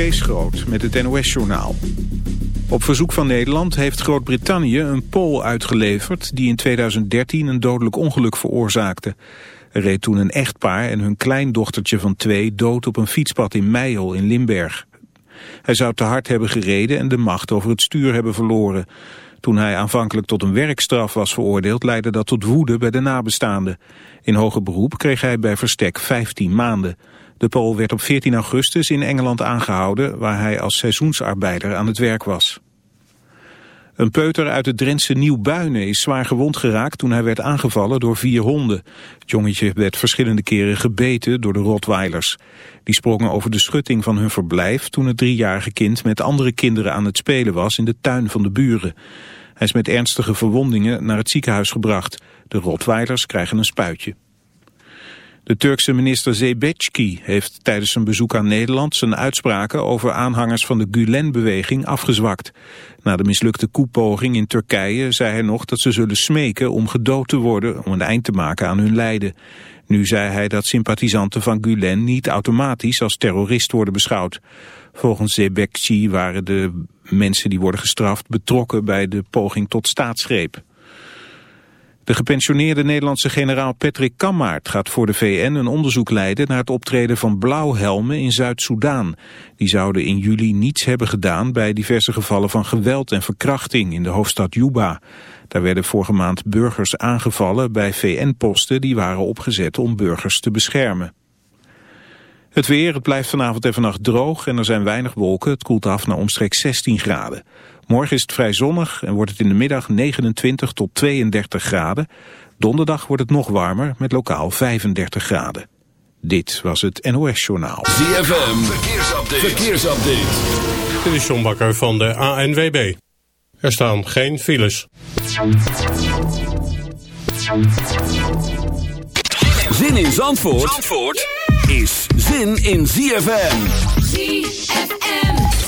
Kees Groot met het NOS-journaal. Op verzoek van Nederland heeft Groot-Brittannië een Pool uitgeleverd... die in 2013 een dodelijk ongeluk veroorzaakte. Er reed toen een echtpaar en hun kleindochtertje van twee... dood op een fietspad in Meijel in Limberg. Hij zou te hard hebben gereden en de macht over het stuur hebben verloren. Toen hij aanvankelijk tot een werkstraf was veroordeeld... leidde dat tot woede bij de nabestaanden. In hoger beroep kreeg hij bij verstek 15 maanden... De Pool werd op 14 augustus in Engeland aangehouden... waar hij als seizoensarbeider aan het werk was. Een peuter uit het Drentse Nieuwbuinen is zwaar gewond geraakt toen hij werd aangevallen door vier honden. Het jongetje werd verschillende keren gebeten door de Rottweilers. Die sprongen over de schutting van hun verblijf toen het driejarige kind met andere kinderen aan het spelen was in de tuin van de buren. Hij is met ernstige verwondingen naar het ziekenhuis gebracht. De Rottweilers krijgen een spuitje. De Turkse minister Zebecki heeft tijdens zijn bezoek aan Nederland zijn uitspraken over aanhangers van de Gulen-beweging afgezwakt. Na de mislukte koepoging in Turkije zei hij nog dat ze zullen smeken om gedood te worden om een eind te maken aan hun lijden. Nu zei hij dat sympathisanten van Gulen niet automatisch als terrorist worden beschouwd. Volgens Zebekci waren de mensen die worden gestraft betrokken bij de poging tot staatsgreep. De gepensioneerde Nederlandse generaal Patrick Kammaert gaat voor de VN een onderzoek leiden naar het optreden van blauwhelmen in Zuid-Soedan. Die zouden in juli niets hebben gedaan bij diverse gevallen van geweld en verkrachting in de hoofdstad Juba. Daar werden vorige maand burgers aangevallen bij VN-posten die waren opgezet om burgers te beschermen. Het weer, het blijft vanavond en vannacht droog en er zijn weinig wolken. Het koelt af naar omstreeks 16 graden. Morgen is het vrij zonnig en wordt het in de middag 29 tot 32 graden. Donderdag wordt het nog warmer met lokaal 35 graden. Dit was het NOS Journaal. ZFM, verkeersupdate. verkeersupdate. Dit is John Bakker van de ANWB. Er staan geen files. Zin in Zandvoort, Zandvoort? is zin in ZFM. ZFM.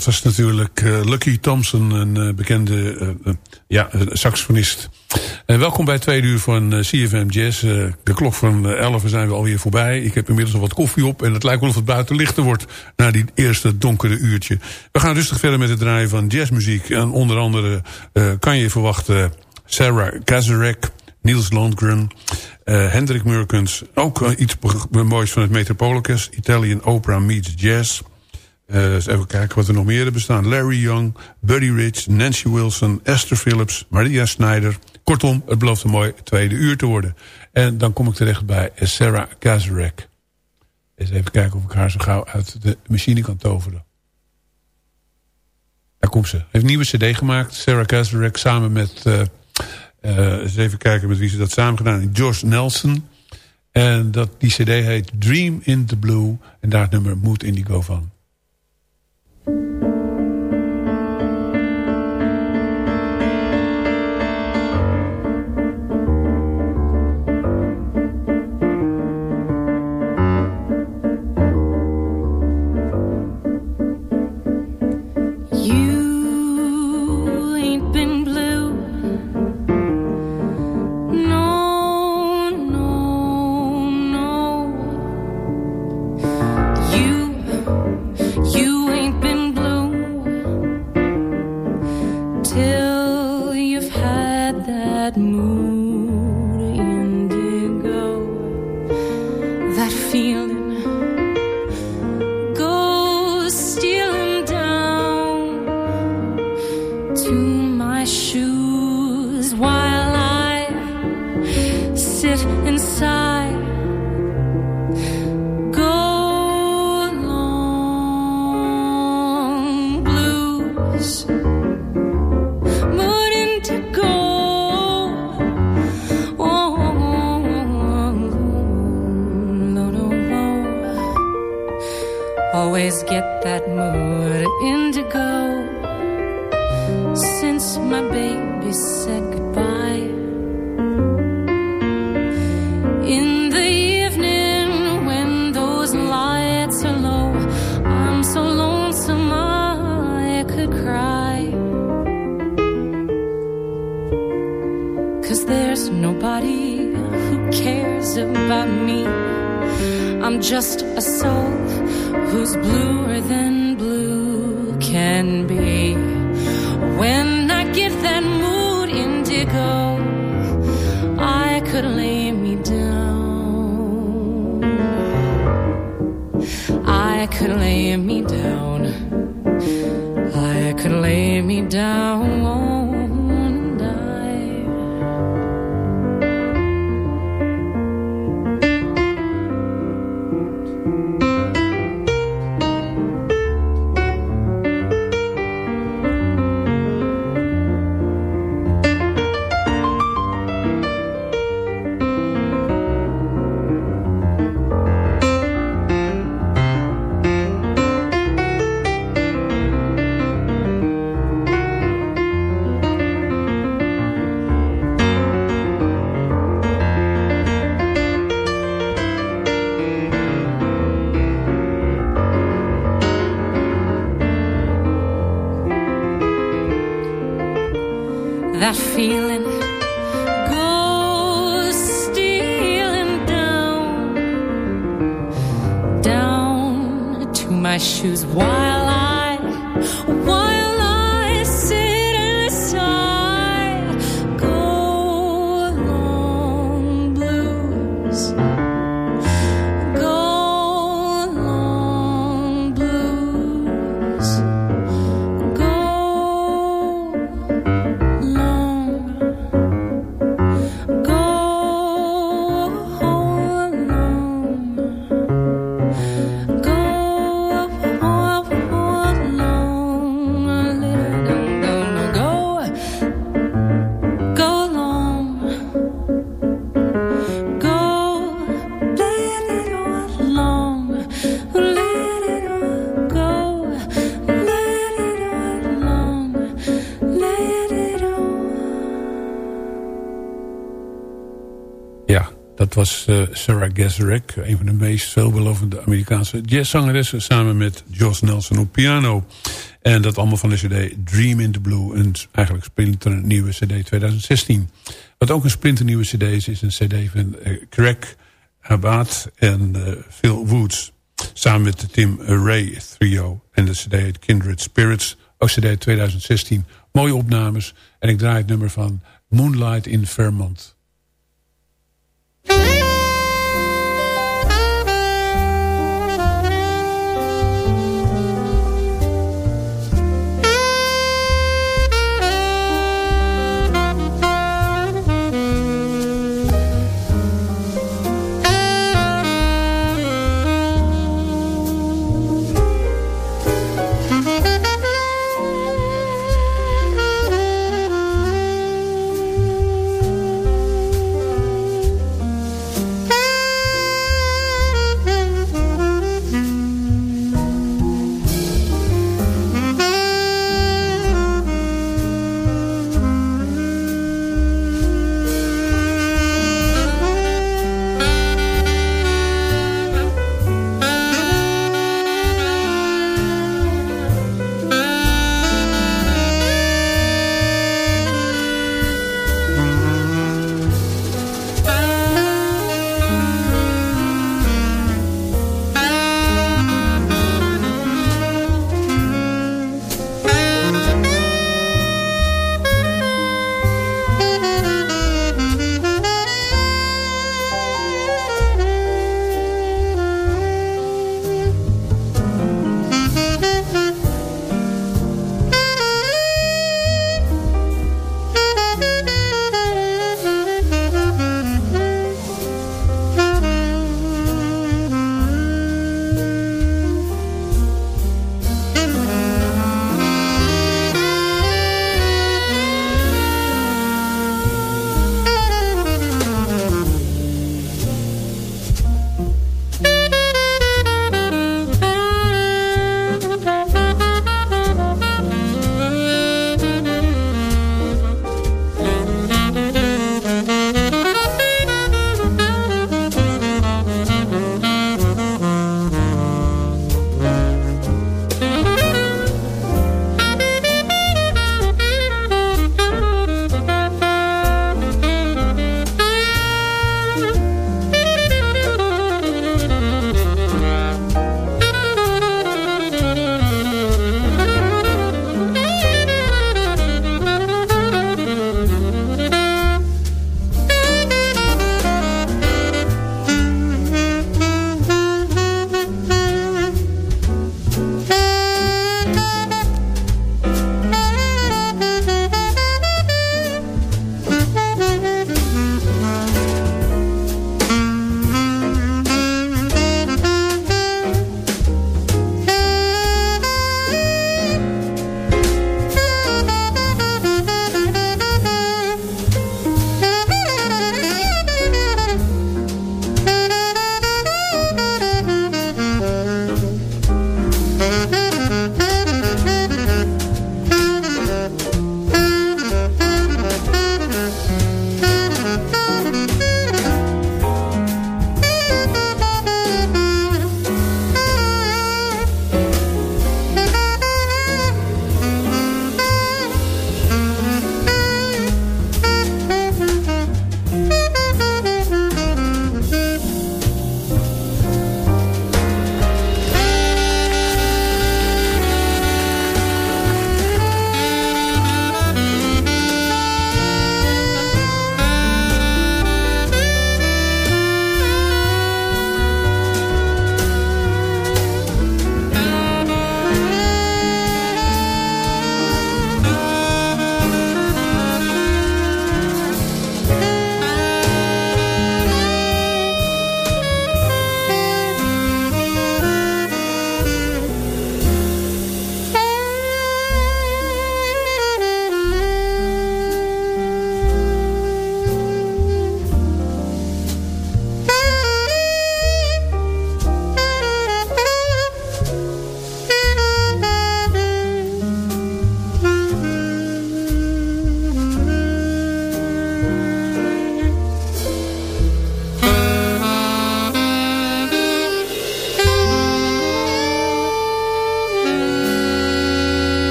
Dat was natuurlijk uh, Lucky Thompson, een uh, bekende uh, ja, saxofonist. welkom bij tweede uur van CFM Jazz. de klok van 11 zijn we alweer voorbij. Ik heb inmiddels al wat koffie op en het lijkt wel of het buiten lichter wordt... na die eerste donkere uurtje. We gaan rustig verder met het draaien van jazzmuziek. En onder andere kan je verwachten Sarah Kazarek, Niels Lundgren... Hendrik Murkens, ook iets moois van het Metropolis... Italian Opera meets Jazz... Eens even kijken wat er nog meer hebben bestaan. Larry Young, Buddy Rich, Nancy Wilson, Esther Phillips, Maria Snyder. Kortom, het belooft een mooi tweede uur te worden. En dan kom ik terecht bij Sarah Kazarek. Eens even kijken of ik haar zo gauw uit de machine kan toveren. Daar komt ze. Heeft een nieuwe cd gemaakt. Sarah Kazarek samen met... Uh, uh, eens even kijken met wie ze dat samen gedaan. George Nelson. En dat, die cd heet Dream in the Blue. En daar het nummer Mood Indigo van. Was uh, Sarah Gazarek, een van de meest veelbelovende Amerikaanse jazzzangeressen... samen met Joss Nelson op piano. En dat allemaal van de cd Dream in the Blue, een eigenlijk splinter nieuwe cd 2016. Wat ook een splinter nieuwe cd is, is een cd van uh, Craig Abad en uh, Phil Woods... samen met de Tim Ray trio en de cd Kindred Spirits, ook cd 2016. Mooie opnames en ik draai het nummer van Moonlight in Vermont. Música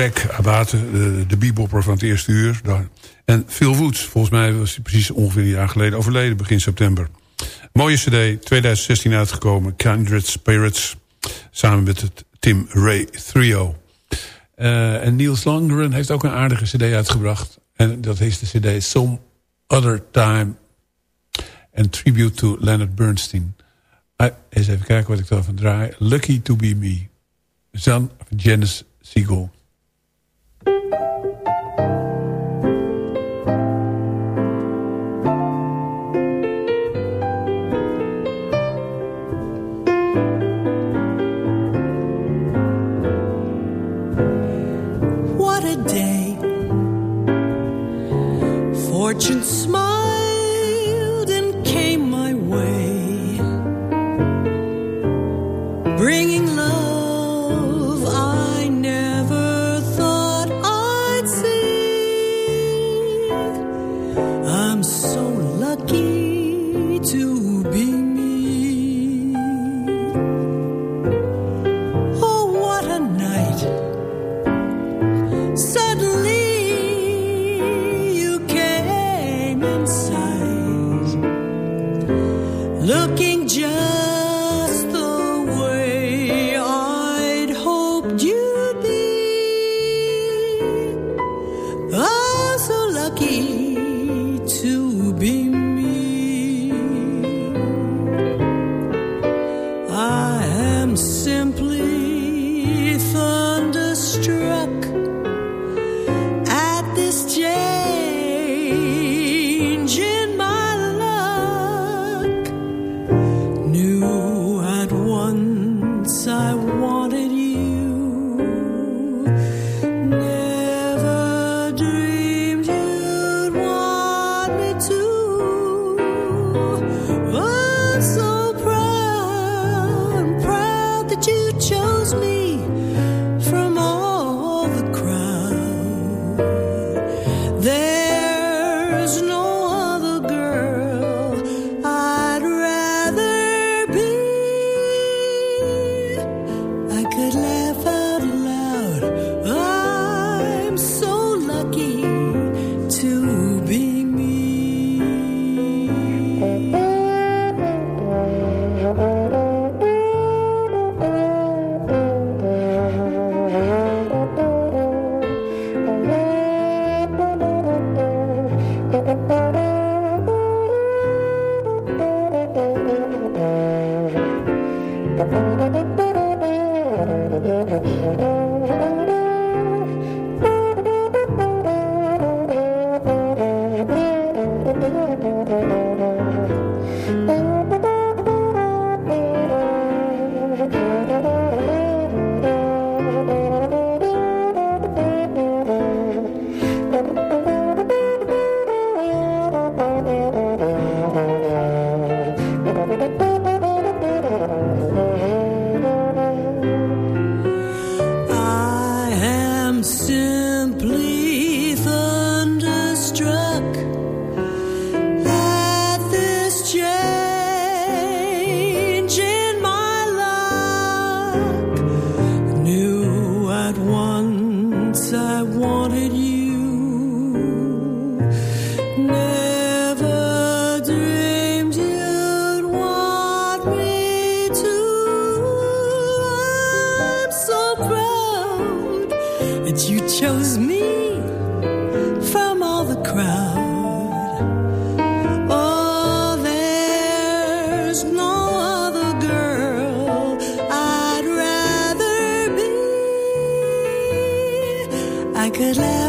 Greg Abate, de, de bebopper van het eerste uur. En Phil Woods, volgens mij was hij precies ongeveer een jaar geleden overleden, begin september. Mooie cd, 2016 uitgekomen, Kindred Spirits, samen met het Tim Ray Trio. Eh, en Niels Langren heeft ook een aardige cd uitgebracht. En dat is de cd Some Other Time en Tribute to Leonard Bernstein. Hij eens even kijken wat ik daarvan draai. Lucky to be me. Van Janice Siegel. merchant smile. good life.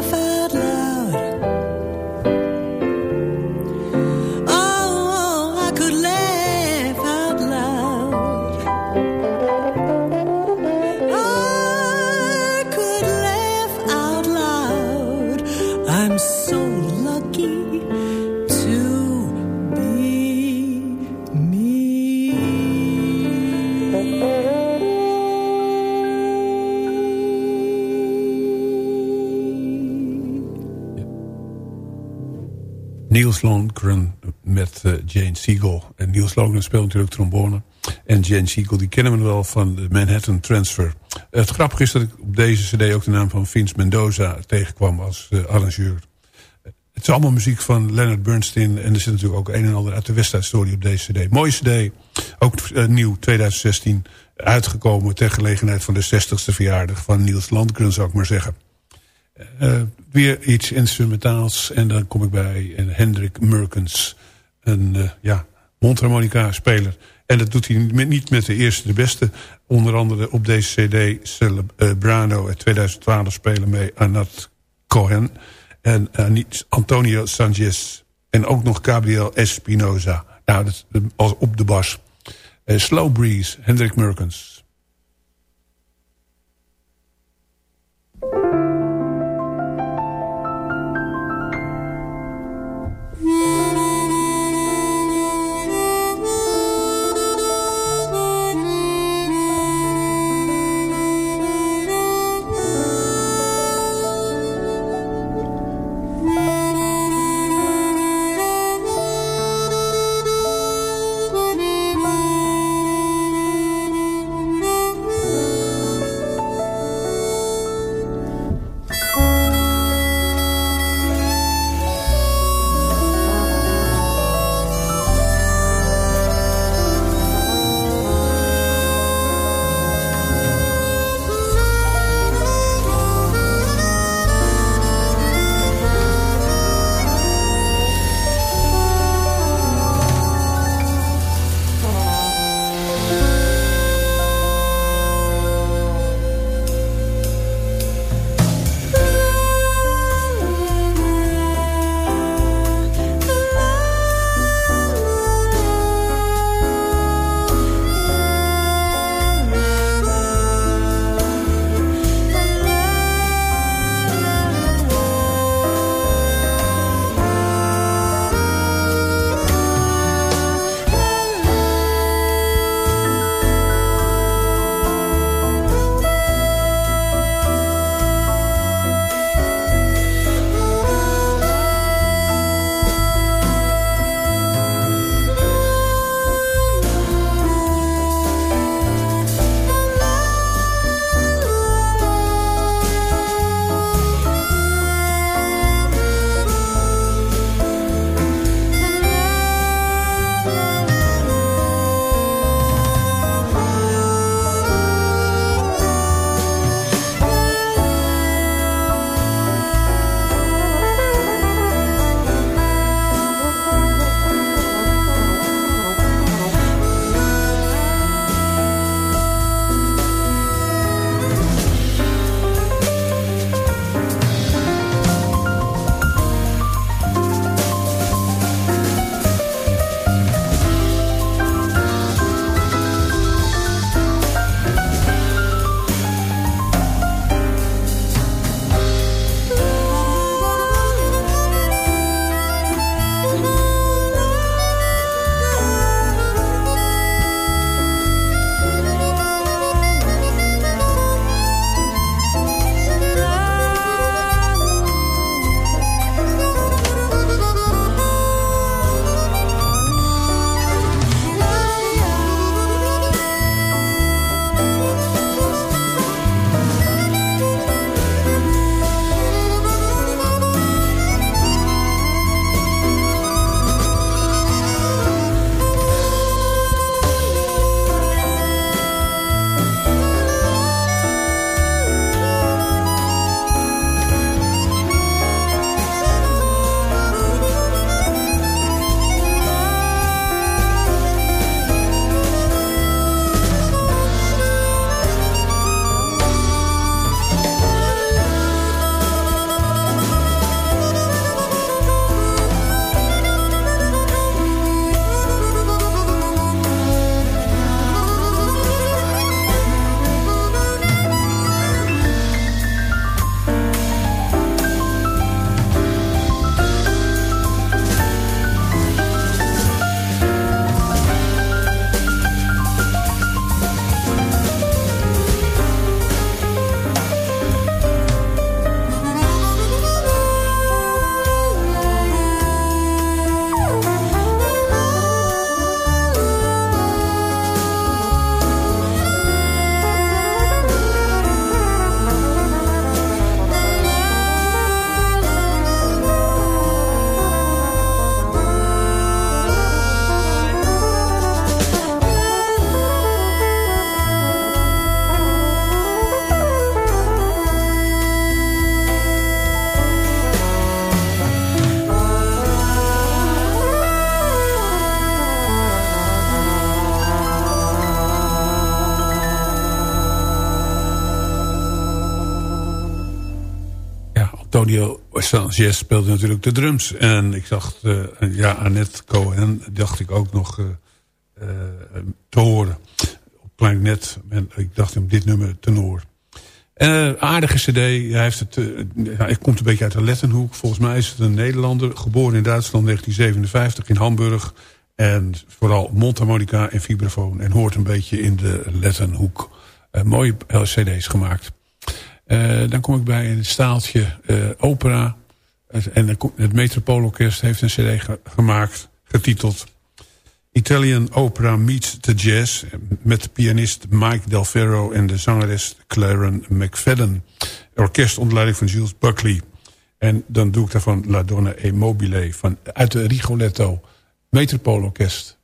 Slogan speelt natuurlijk trombone. En Jane Siegel, die kennen we wel van de Manhattan Transfer. Het grappige is dat ik op deze cd ook de naam van Vince Mendoza tegenkwam als eh, arrangeur. Het is allemaal muziek van Leonard Bernstein. En er zit natuurlijk ook een en ander uit de Story op deze cd. Mooie cd, ook eh, nieuw, 2016. Uitgekomen ter gelegenheid van de 60ste verjaardag van Niels Landgren, zou ik maar zeggen. Eh, weer iets instrumentaals. En dan kom ik bij Hendrik Merkens. En ja, mondharmonica speler. En dat doet hij niet met de eerste de beste. Onder andere op deze cd Celebrano uit 2012 spelen mee Anat Cohen en uh, Antonio Sanchez. En ook nog Gabriel Espinoza. Nou, dat, als op de bas. Uh, Slow Breeze, Hendrik Merkens. Antonio Sanchez speelde natuurlijk de drums. En ik zag, uh, ja, Annette Cohen dacht ik ook nog uh, uh, te horen. Op klarinet. En ik dacht hem dit nummer tenor. Aardige cd. Hij, heeft het, hij komt een beetje uit de Lettenhoek. Volgens mij is het een Nederlander. Geboren in Duitsland 1957 in Hamburg. En vooral mondharmonica en vibrafoon. En hoort een beetje in de Lettenhoek. Mooie cd's gemaakt. Dan kom ik bij een staaltje opera. En het Metropoolorkest heeft een cd ge gemaakt. Getiteld Italian Opera Meets the Jazz... met de pianist Mike Del Ferro en de zangeres Claren McFadden. Orkest onder leiding van Jules Buckley. En dan doe ik daarvan La Donna e Mobile van, uit de Rigoletto Metropoolorkest.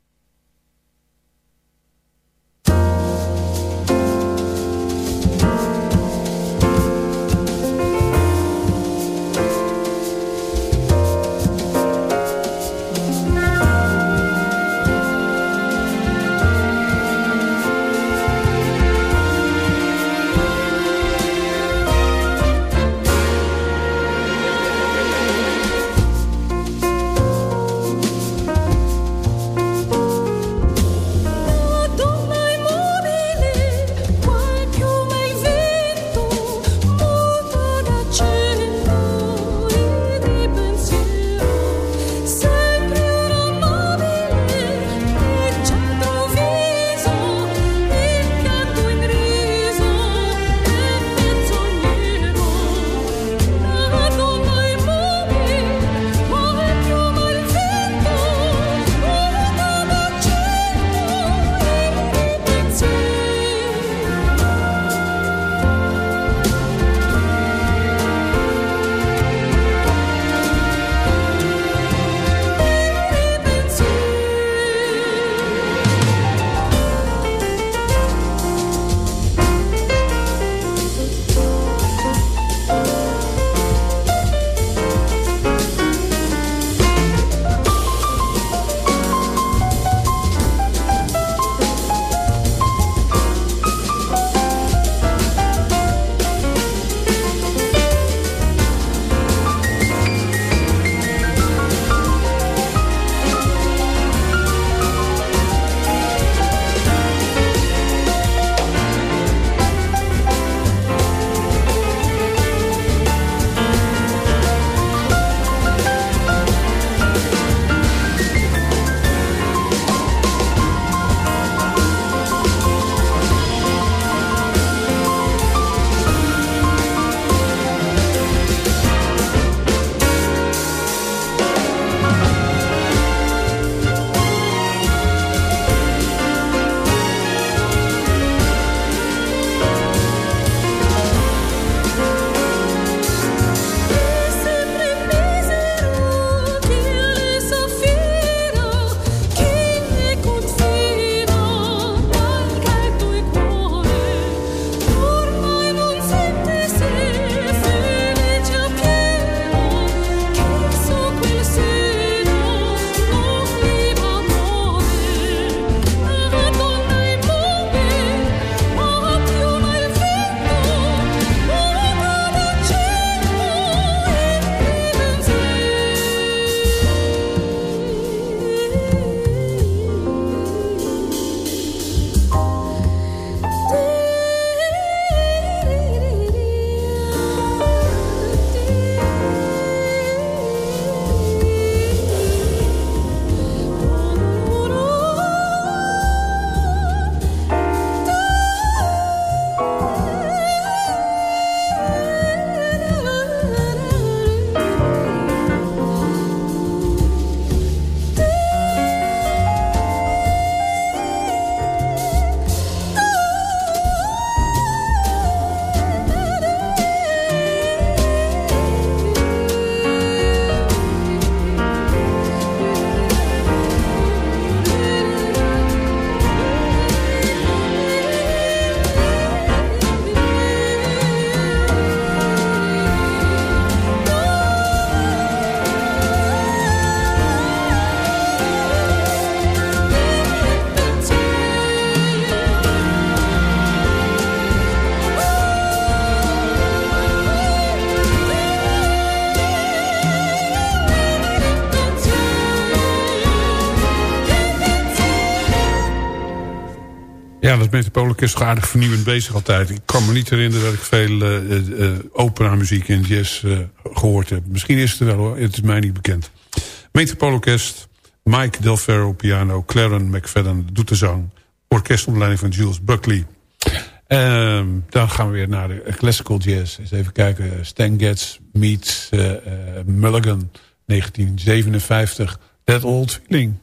Metropoolorkest is toch aardig vernieuwend bezig altijd. Ik kan me niet herinneren dat ik veel uh, uh, opera muziek en jazz gehoord heb. Misschien is het wel hoor, het is mij niet bekend. Metropoolorkest, Mike Del Ferro piano, Claren McFadden doet de zang. Orkest onder leiding van Jules Buckley. Um, dan gaan we weer naar de classical jazz. Eens even kijken. Stan Getz meets Mulligan, 1957. That Old Feeling.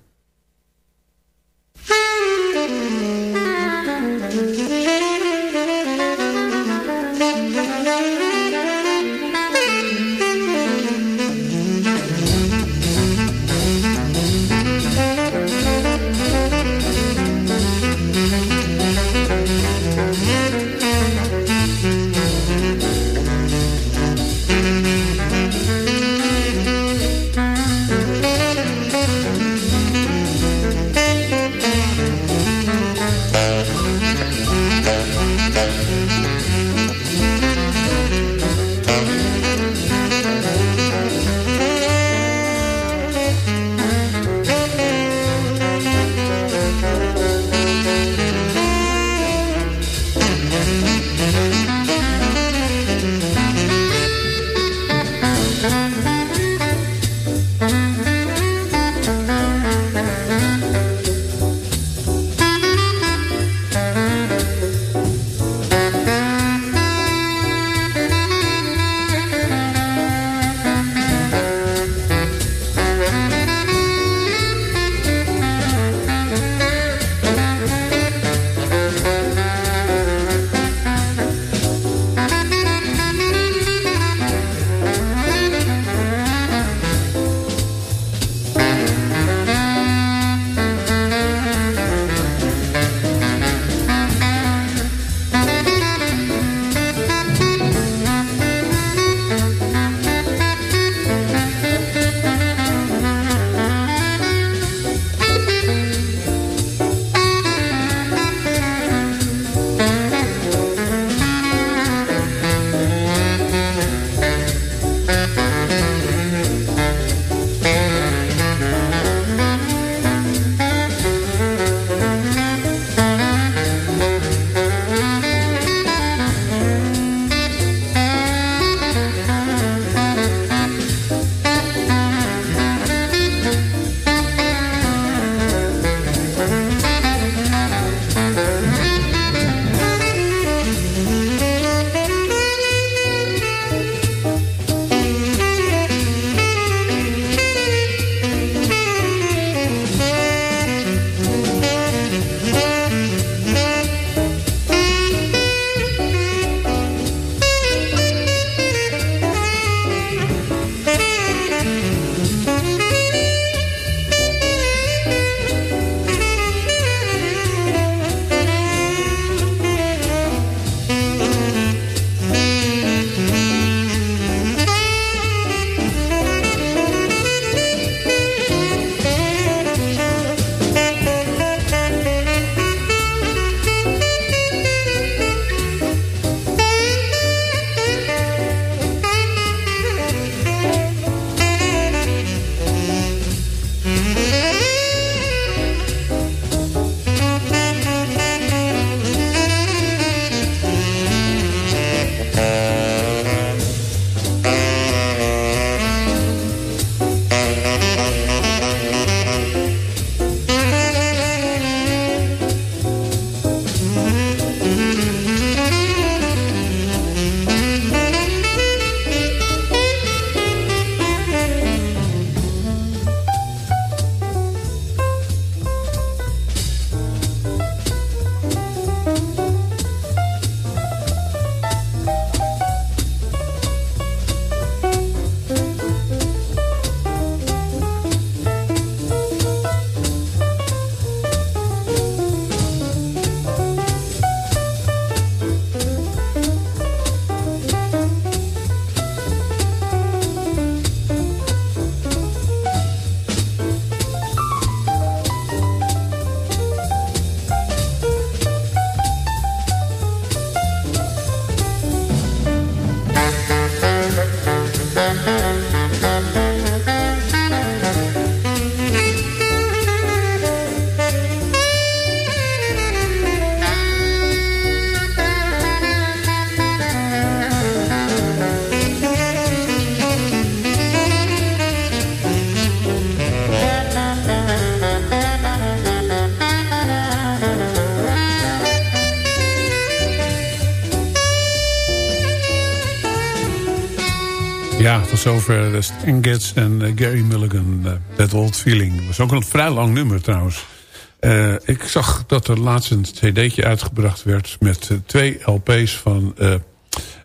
Zover de Getz en uh, Gary Mulligan. Uh, That Old Feeling. Dat was ook een vrij lang nummer trouwens. Uh, ik zag dat er laatst een cd'tje uitgebracht werd... met twee LP's van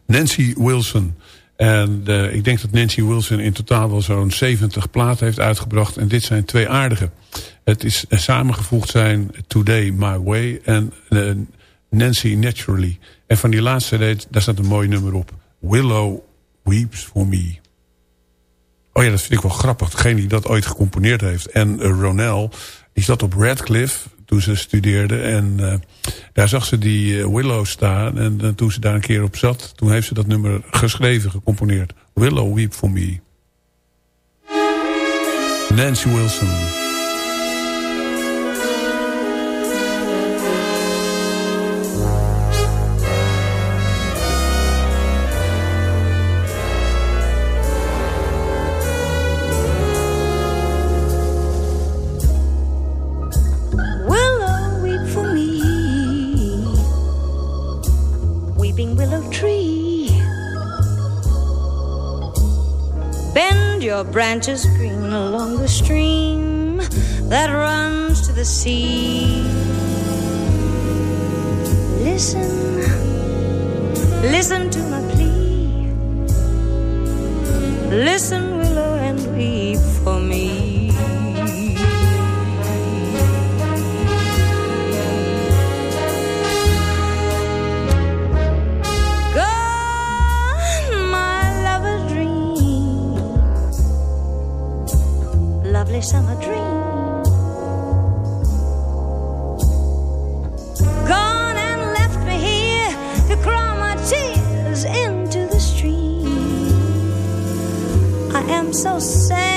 Nancy Wilson. En ik denk dat Nancy Wilson in totaal wel zo'n 70 platen heeft uitgebracht. En dit zijn twee aardige. Het is samengevoegd zijn Today My Way en Nancy Naturally. En van die laatste cd, daar staat een mooi nummer op. Willow Weeps For Me. Oh ja, dat vind ik wel grappig. Degene die dat ooit gecomponeerd heeft. En uh, Ronell, die zat op Radcliffe toen ze studeerde. En uh, daar zag ze die uh, Willow staan. En toen ze daar een keer op zat, toen heeft ze dat nummer geschreven, gecomponeerd. Willow Weep For Me. Nancy Wilson. Your branches green along the stream that runs to the sea. Listen, listen to my plea. Listen, willow, and weep for me. Lovely summer dream. Gone and left me here to cry my tears into the stream. I am so sad.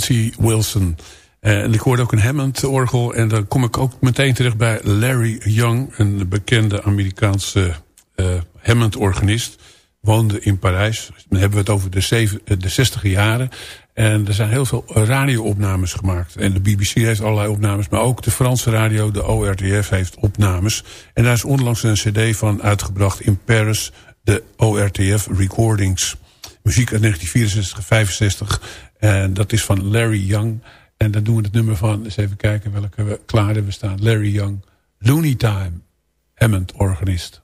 Nancy Wilson. Uh, en ik hoorde ook een Hammond-orgel. En dan kom ik ook meteen terecht bij Larry Young. Een bekende Amerikaanse uh, Hammond-organist. Woonde in Parijs. Dan hebben we het over de, zeven, de 60 jaren. En er zijn heel veel radio-opnames gemaakt. En de BBC heeft allerlei opnames. Maar ook de Franse radio, de ORTF, heeft opnames. En daar is onlangs een cd van uitgebracht in Paris. De ORTF Recordings. Muziek uit 1964, 65. En dat is van Larry Young. En dan doen we het nummer van, eens even kijken welke we klaar hebben staan. Larry Young, Looney Time, Hammond organist.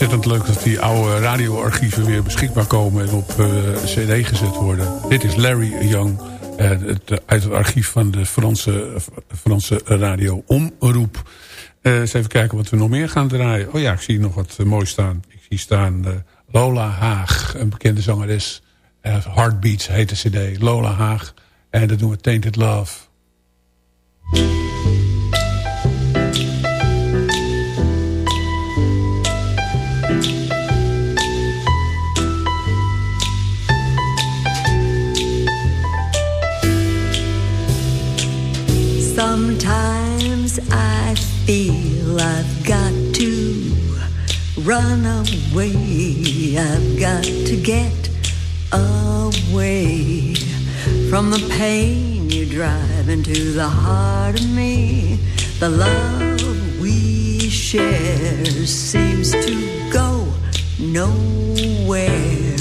Ontzettend leuk dat die oude radioarchieven weer beschikbaar komen en op uh, cd gezet worden. Dit is Larry Young uh, het, uit het archief van de Franse, Franse radio Omroep. Uh, eens even kijken wat we nog meer gaan draaien. Oh ja, ik zie nog wat mooi staan. Ik zie staan Lola Haag, een bekende zangeres. Heartbeats heet de cd. Lola Haag. En dat doen we Tainted Love. Sometimes feel I've got to run away. I've got to get away from the pain you drive into the heart of me. The love we share seems to go nowhere,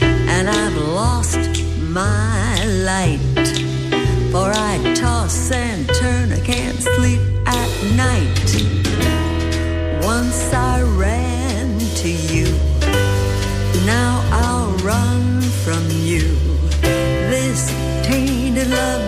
and I've lost my light for I toss and turn, I can't sleep night. Once I ran to you, now I'll run from you. This tainted love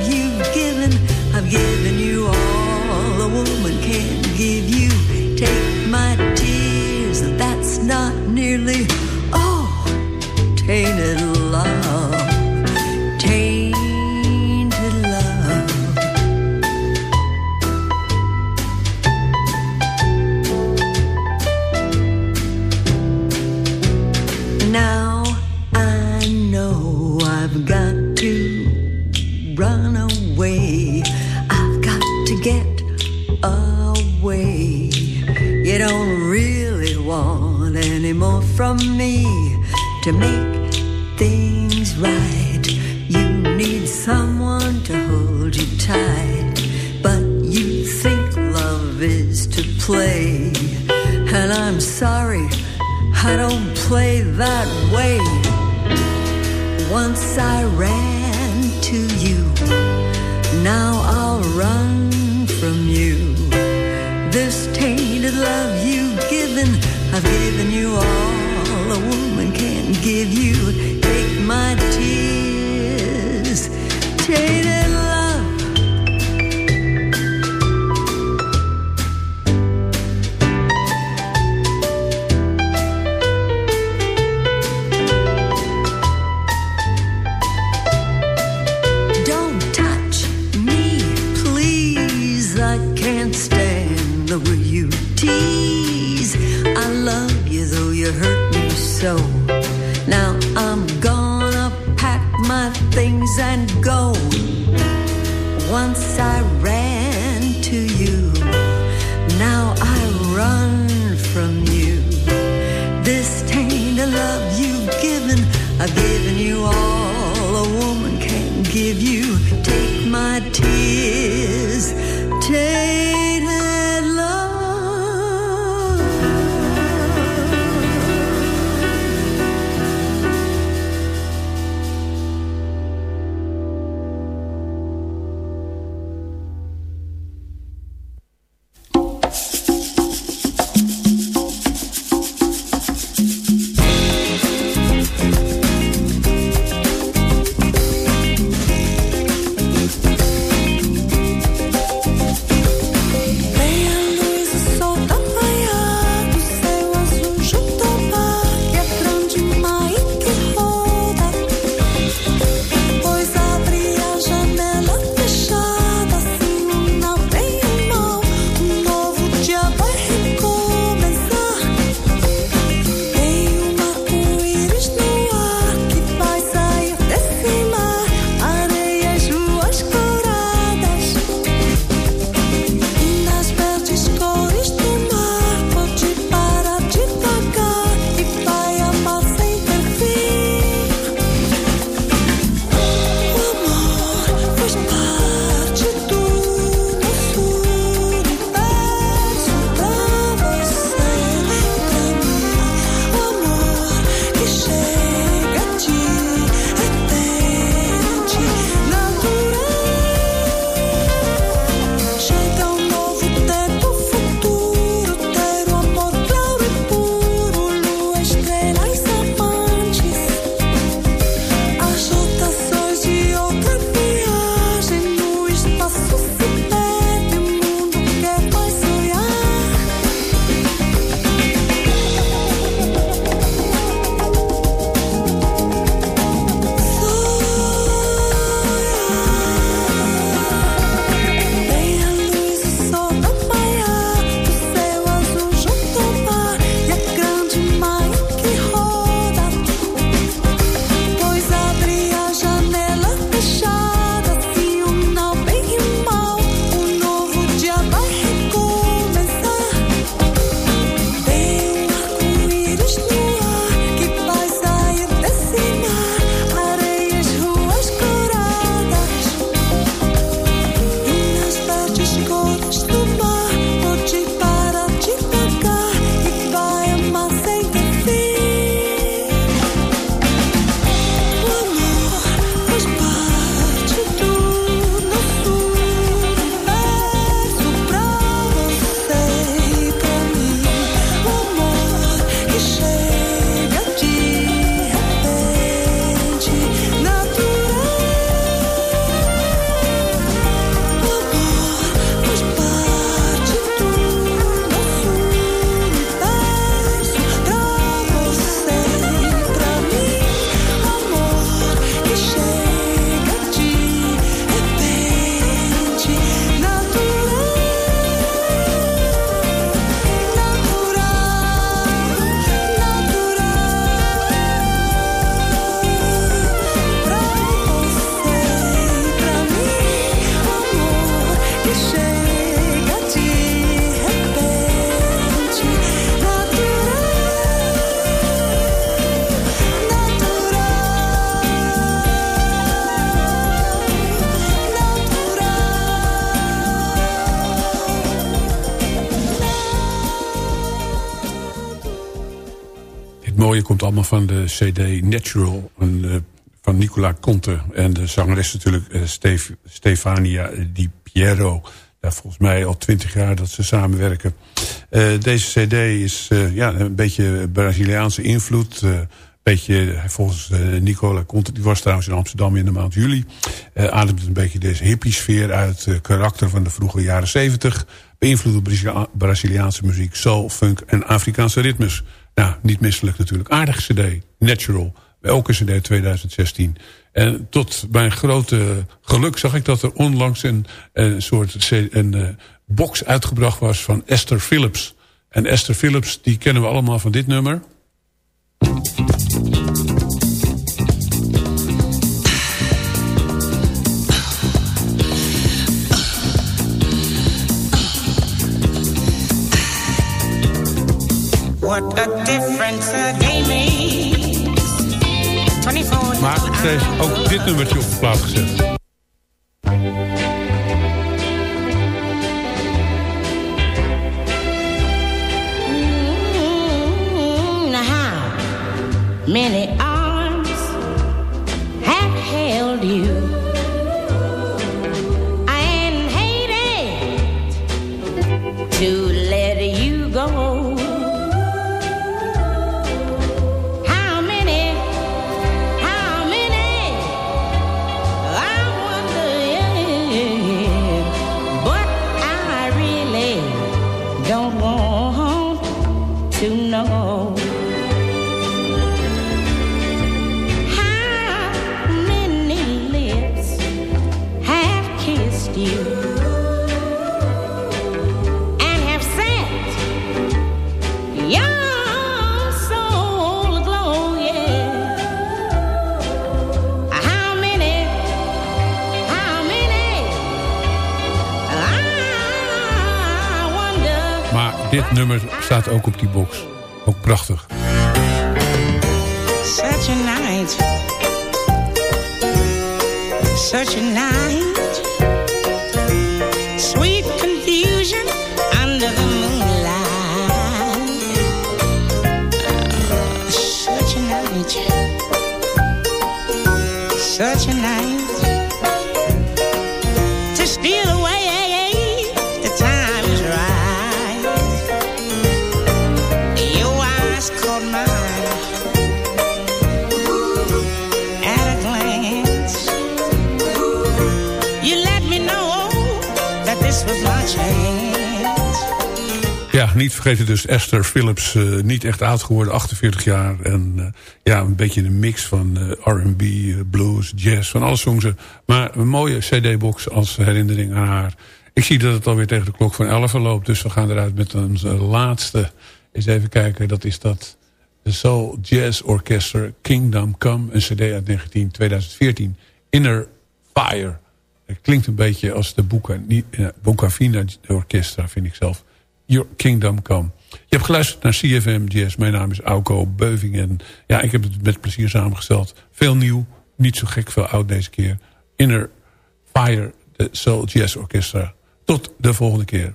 Het mooie komt allemaal van de cd Natural een, van Nicola Conte. En de zangeres natuurlijk Stef Stefania Di Piero. Ja, volgens mij al twintig jaar dat ze samenwerken. deze cd is ja, een beetje Braziliaanse invloed beetje, volgens Nicola Conte, die was trouwens in Amsterdam in de maand juli. Uh, ademt een beetje deze hippie-sfeer uit. Karakter van de vroege jaren zeventig. Brazili Braziliaanse muziek, soul, funk en Afrikaanse ritmes. Nou, niet misselijk natuurlijk. Aardige cd, Natural. Elke cd 2016. En tot mijn grote geluk zag ik dat er onlangs een, een soort een, box uitgebracht was van Esther Phillips. En Esther Phillips, die kennen we allemaal van dit nummer. What 24 maar ze heeft ook dit nummertje op de plaats gezet. Many Dit nummer staat ook op die box. Ook prachtig. Such a night. Such a night. Niet vergeten dus Esther Phillips, uh, niet echt oud geworden, 48 jaar. En uh, ja, een beetje een mix van uh, R&B, blues, jazz, van alles zong ze. Maar een mooie cd-box als herinnering aan haar. Ik zie dat het alweer tegen de klok van 11 loopt, dus we gaan eruit met onze laatste. Eens even kijken, dat is dat de Soul Jazz Orchestra Kingdom Come, een cd uit 19, 2014. Inner Fire. Het klinkt een beetje als de Bucavina Orchestra, vind ik zelf. Your Kingdom Come. Je hebt geluisterd naar CFM Jazz. Mijn naam is Auko Beuving. En ja, ik heb het met plezier samengesteld. Veel nieuw, niet zo gek veel oud deze keer. Inner Fire, de Soul Jazz Orchestra. Tot de volgende keer.